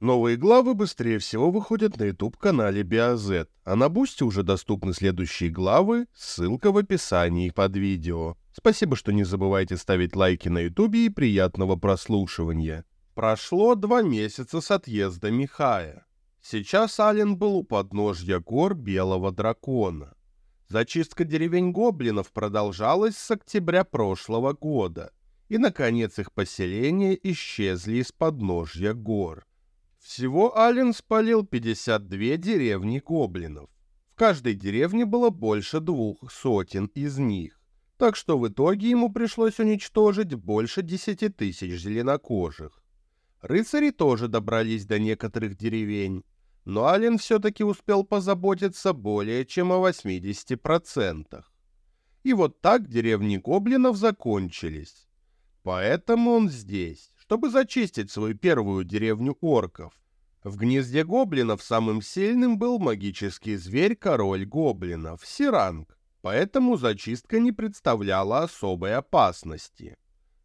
Новые главы быстрее всего выходят на YouTube-канале BioZ, а на Бусте уже доступны следующие главы, ссылка в описании под видео. Спасибо, что не забывайте ставить лайки на YouTube и приятного прослушивания. Прошло два месяца с отъезда Михая. Сейчас Ален был у подножья гор Белого Дракона. Зачистка деревень гоблинов продолжалась с октября прошлого года, и, наконец, их поселения исчезли из подножья гор. Всего Ален спалил 52 деревни гоблинов. В каждой деревне было больше двух сотен из них, так что в итоге ему пришлось уничтожить больше 10 тысяч зеленокожих. Рыцари тоже добрались до некоторых деревень, но Ален все-таки успел позаботиться более чем о 80%. И вот так деревни гоблинов закончились. Поэтому он здесь, чтобы зачистить свою первую деревню орков. В гнезде гоблинов самым сильным был магический зверь-король гоблинов, Сиранг, поэтому зачистка не представляла особой опасности.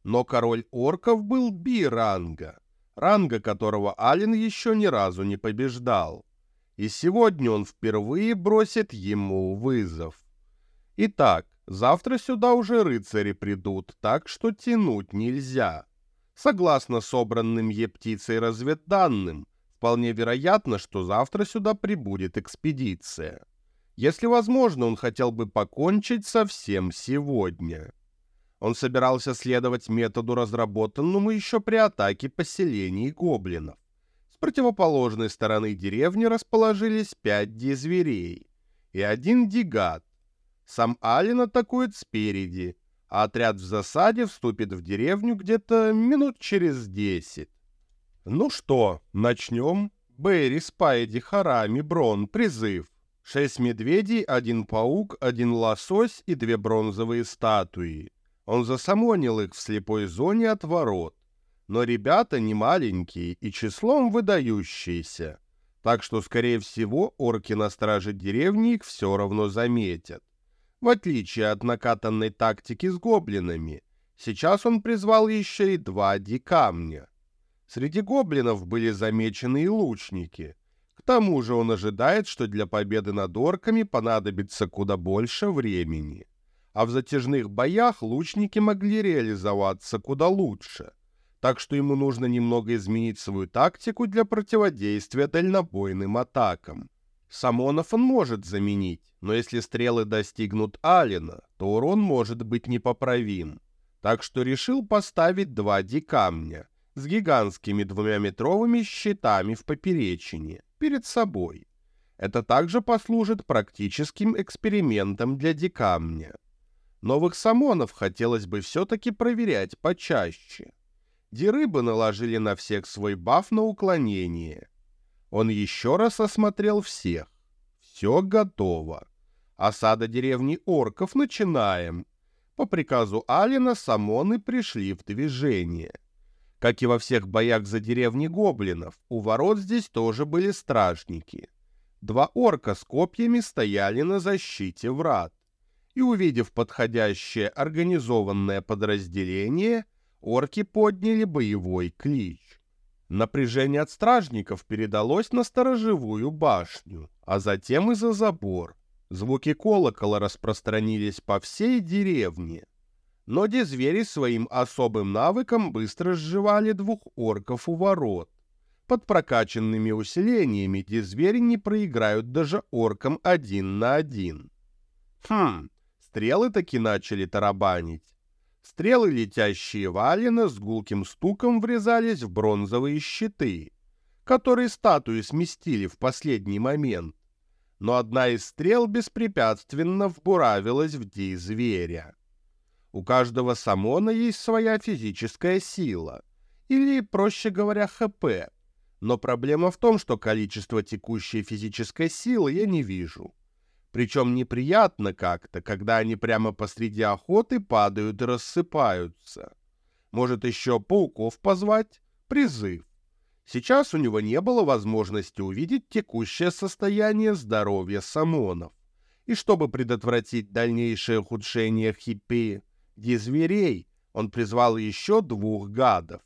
Но король орков был Би-ранга, ранга которого Ален еще ни разу не побеждал. И сегодня он впервые бросит ему вызов. Итак, завтра сюда уже рыцари придут, так что тянуть нельзя. Согласно собранным Ептицей разведданным, вполне вероятно, что завтра сюда прибудет экспедиция. Если возможно, он хотел бы покончить со всем сегодня. Он собирался следовать методу, разработанному еще при атаке поселений гоблинов. С противоположной стороны деревни расположились пять дизверей и один дигат. Сам Ален атакует спереди, а отряд в засаде вступит в деревню где-то минут через десять. Ну что, начнем? Берри, Спайди, Харами, Брон, призыв. Шесть медведей, один паук, один лосось и две бронзовые статуи. Он засамонил их в слепой зоне от ворот. Но ребята не маленькие и числом выдающиеся. Так что, скорее всего, орки на страже деревни их все равно заметят. В отличие от накатанной тактики с гоблинами, сейчас он призвал еще и два дикамня. Среди гоблинов были замечены и лучники. К тому же он ожидает, что для победы над орками понадобится куда больше времени. А в затяжных боях лучники могли реализоваться куда лучше. Так что ему нужно немного изменить свою тактику для противодействия дальнобойным атакам. Самонов он может заменить, но если стрелы достигнут Алина, то урон может быть непоправим. Так что решил поставить два дикамня с гигантскими двумяметровыми щитами в поперечине перед собой. Это также послужит практическим экспериментом для дикамня. Новых самонов хотелось бы все-таки проверять почаще. Дирыбы наложили на всех свой баф на уклонение. Он еще раз осмотрел всех. Все готово. Осада деревни орков начинаем. По приказу Алина самоны пришли в движение. Как и во всех боях за деревни гоблинов, у ворот здесь тоже были стражники. Два орка с копьями стояли на защите врат. И увидев подходящее организованное подразделение, орки подняли боевой клич. Напряжение от стражников передалось на сторожевую башню, а затем и за забор. Звуки колокола распространились по всей деревне. Но звери своим особым навыком быстро сживали двух орков у ворот. Под прокачанными усилениями звери не проиграют даже оркам один на один. Хм, стрелы таки начали тарабанить. Стрелы, летящие в Алина, с гулким стуком врезались в бронзовые щиты, которые статуи сместили в последний момент. Но одна из стрел беспрепятственно вбуравилась в ди зверя. У каждого самона есть своя физическая сила, или, проще говоря, ХП. Но проблема в том, что количество текущей физической силы я не вижу. Причем неприятно как-то, когда они прямо посреди охоты падают и рассыпаются. Может, еще пауков позвать? Призыв. Сейчас у него не было возможности увидеть текущее состояние здоровья самонов. И чтобы предотвратить дальнейшее ухудшение хиппи, зверей, он призвал еще двух гадов.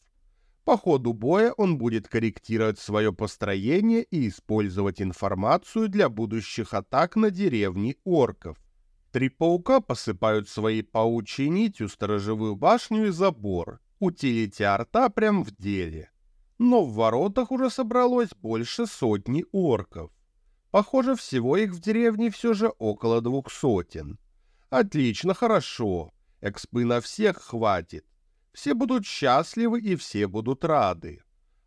По ходу боя он будет корректировать свое построение и использовать информацию для будущих атак на деревни орков. Три паука посыпают своей паучьей нитью сторожевую башню и забор. Утилити арта прям в деле. Но в воротах уже собралось больше сотни орков. Похоже, всего их в деревне все же около двух сотен. Отлично, хорошо. Экспы на всех хватит. Все будут счастливы и все будут рады.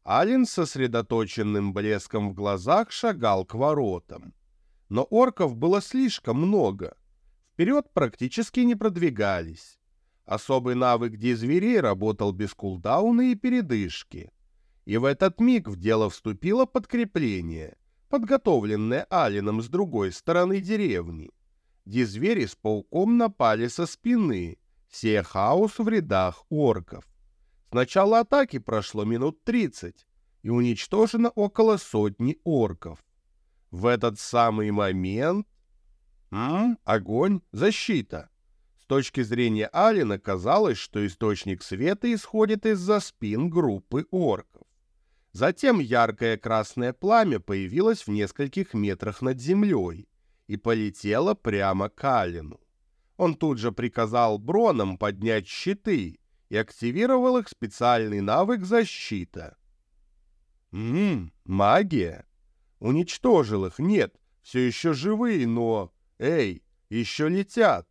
Ален с сосредоточенным блеском в глазах шагал к воротам. Но орков было слишком много. Вперед практически не продвигались. Особый навык дизверей работал без кулдауна и передышки. И в этот миг в дело вступило подкрепление, подготовленное Алином с другой стороны деревни. Дизвери с пауком напали со спины, сея хаос в рядах орков. С начала атаки прошло минут 30, и уничтожено около сотни орков. В этот самый момент... М? Огонь, защита. С точки зрения Алина казалось, что источник света исходит из-за спин группы орков. Затем яркое красное пламя появилось в нескольких метрах над землей и полетело прямо к Алину. Он тут же приказал Бронам поднять щиты и активировал их специальный навык защита. Ммм, магия. Уничтожил их, нет, все еще живые, но... Эй, еще летят.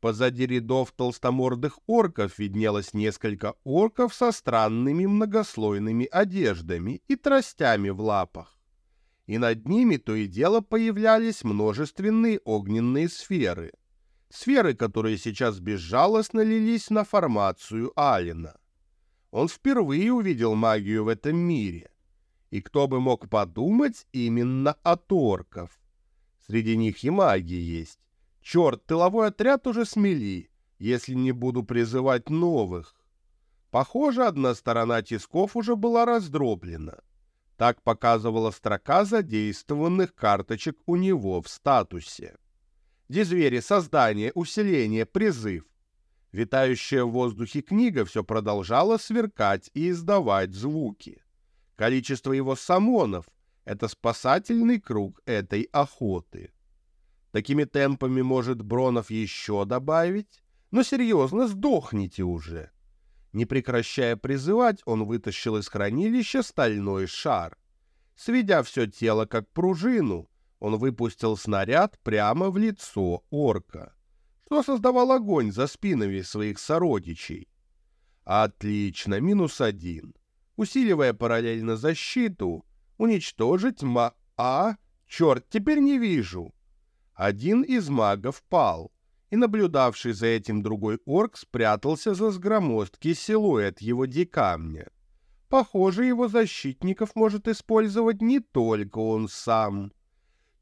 Позади рядов толстомордых орков виднелось несколько орков со странными многослойными одеждами и тростями в лапах. И над ними то и дело появлялись множественные огненные сферы — Сферы, которые сейчас безжалостно лились на формацию Алина. Он впервые увидел магию в этом мире. И кто бы мог подумать именно от орков. Среди них и магия есть. Черт, тыловой отряд уже смели, если не буду призывать новых. Похоже, одна сторона тисков уже была раздроблена. Так показывала строка задействованных карточек у него в статусе. Дизвери, создание, усиление, призыв. Витающая в воздухе книга все продолжала сверкать и издавать звуки. Количество его самонов — это спасательный круг этой охоты. Такими темпами может Бронов еще добавить, но серьезно сдохните уже. Не прекращая призывать, он вытащил из хранилища стальной шар. Сведя все тело как пружину, он выпустил снаряд прямо в лицо орка, что создавал огонь за спинами своих сородичей. Отлично, минус один. Усиливая параллельно защиту, уничтожить ма... А, черт, теперь не вижу. Один из магов пал, и наблюдавший за этим другой орк спрятался за сгромоздкий силуэт его дикамня. Похоже, его защитников может использовать не только он сам.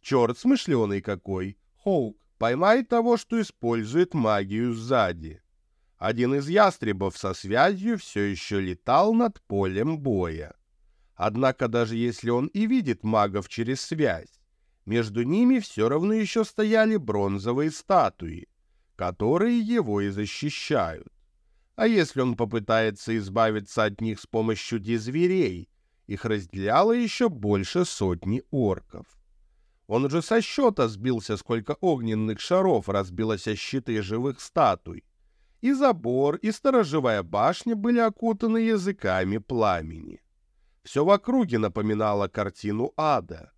Черт смышленый какой. Хоук, поймай того, что использует магию сзади. Один из ястребов со связью все еще летал над полем боя. Однако даже если он и видит магов через связь, между ними все равно еще стояли бронзовые статуи, которые его и защищают. А если он попытается избавиться от них с помощью дизверей, их разделяло еще больше сотни орков. Он уже со счета сбился, сколько огненных шаров разбилось о щиты живых статуй. И забор, и сторожевая башня были окутаны языками пламени. Все в округе напоминало картину ада.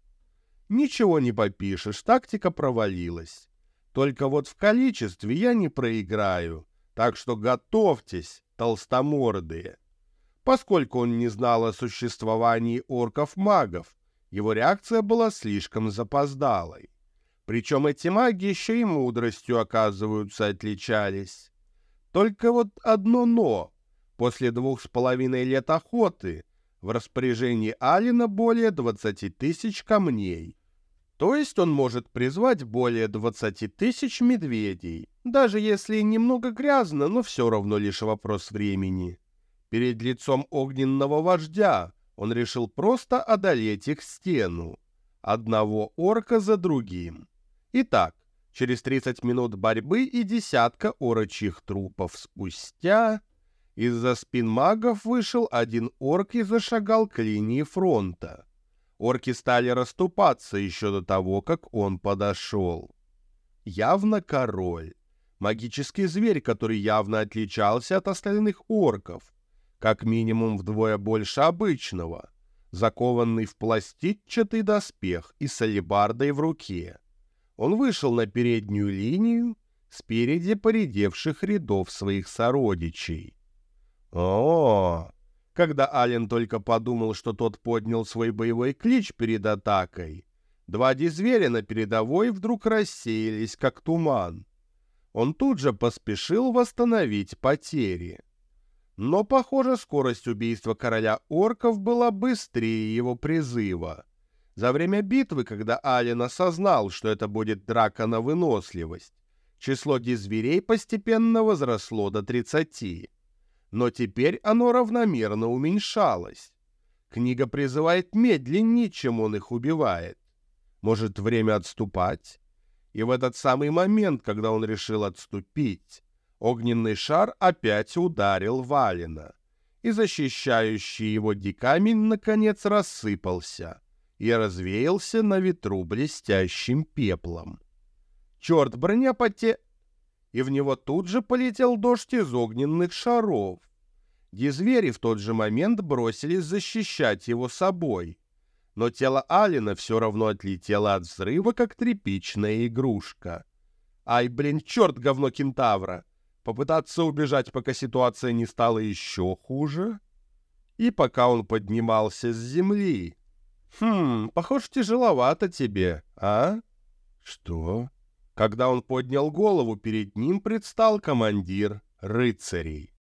Ничего не попишешь, тактика провалилась. Только вот в количестве я не проиграю, так что готовьтесь, толстомордые. Поскольку он не знал о существовании орков-магов, его реакция была слишком запоздалой. Причем эти маги еще и мудростью, оказываются, отличались. Только вот одно «но». После двух с половиной лет охоты в распоряжении Алина более 20 тысяч камней. То есть он может призвать более 20 тысяч медведей, даже если немного грязно, но все равно лишь вопрос времени. Перед лицом огненного вождя он решил просто одолеть их стену, одного орка за другим. Итак, через 30 минут борьбы и десятка орочьих трупов спустя Из-за спин магов вышел один орк и зашагал к линии фронта. Орки стали расступаться еще до того, как он подошел. Явно король. Магический зверь, который явно отличался от остальных орков. Как минимум вдвое больше обычного. Закованный в пластичатый доспех и с алебардой в руке. Он вышел на переднюю линию спереди поредевших рядов своих сородичей. О, когда Ален только подумал, что тот поднял свой боевой клич перед атакой, два дизверя на передовой вдруг рассеялись, как туман. Он тут же поспешил восстановить потери. Но, похоже, скорость убийства короля орков была быстрее его призыва. За время битвы, когда Ален осознал, что это будет драка на выносливость, число дизверей постепенно возросло до 30 но теперь оно равномерно уменьшалось. Книга призывает медленнее, чем он их убивает. Может, время отступать? И в этот самый момент, когда он решил отступить, огненный шар опять ударил Валина, и защищающий его дикамень наконец рассыпался и развеялся на ветру блестящим пеплом. Черт, броня поте и в него тут же полетел дождь из огненных шаров. Дизвери в тот же момент бросились защищать его собой. Но тело Алина все равно отлетело от взрыва, как тряпичная игрушка. Ай, блин, черт, говно кентавра! Попытаться убежать, пока ситуация не стала еще хуже? И пока он поднимался с земли. Хм, похоже, тяжеловато тебе, а? Что? Когда он поднял голову, перед ним предстал командир рыцарей.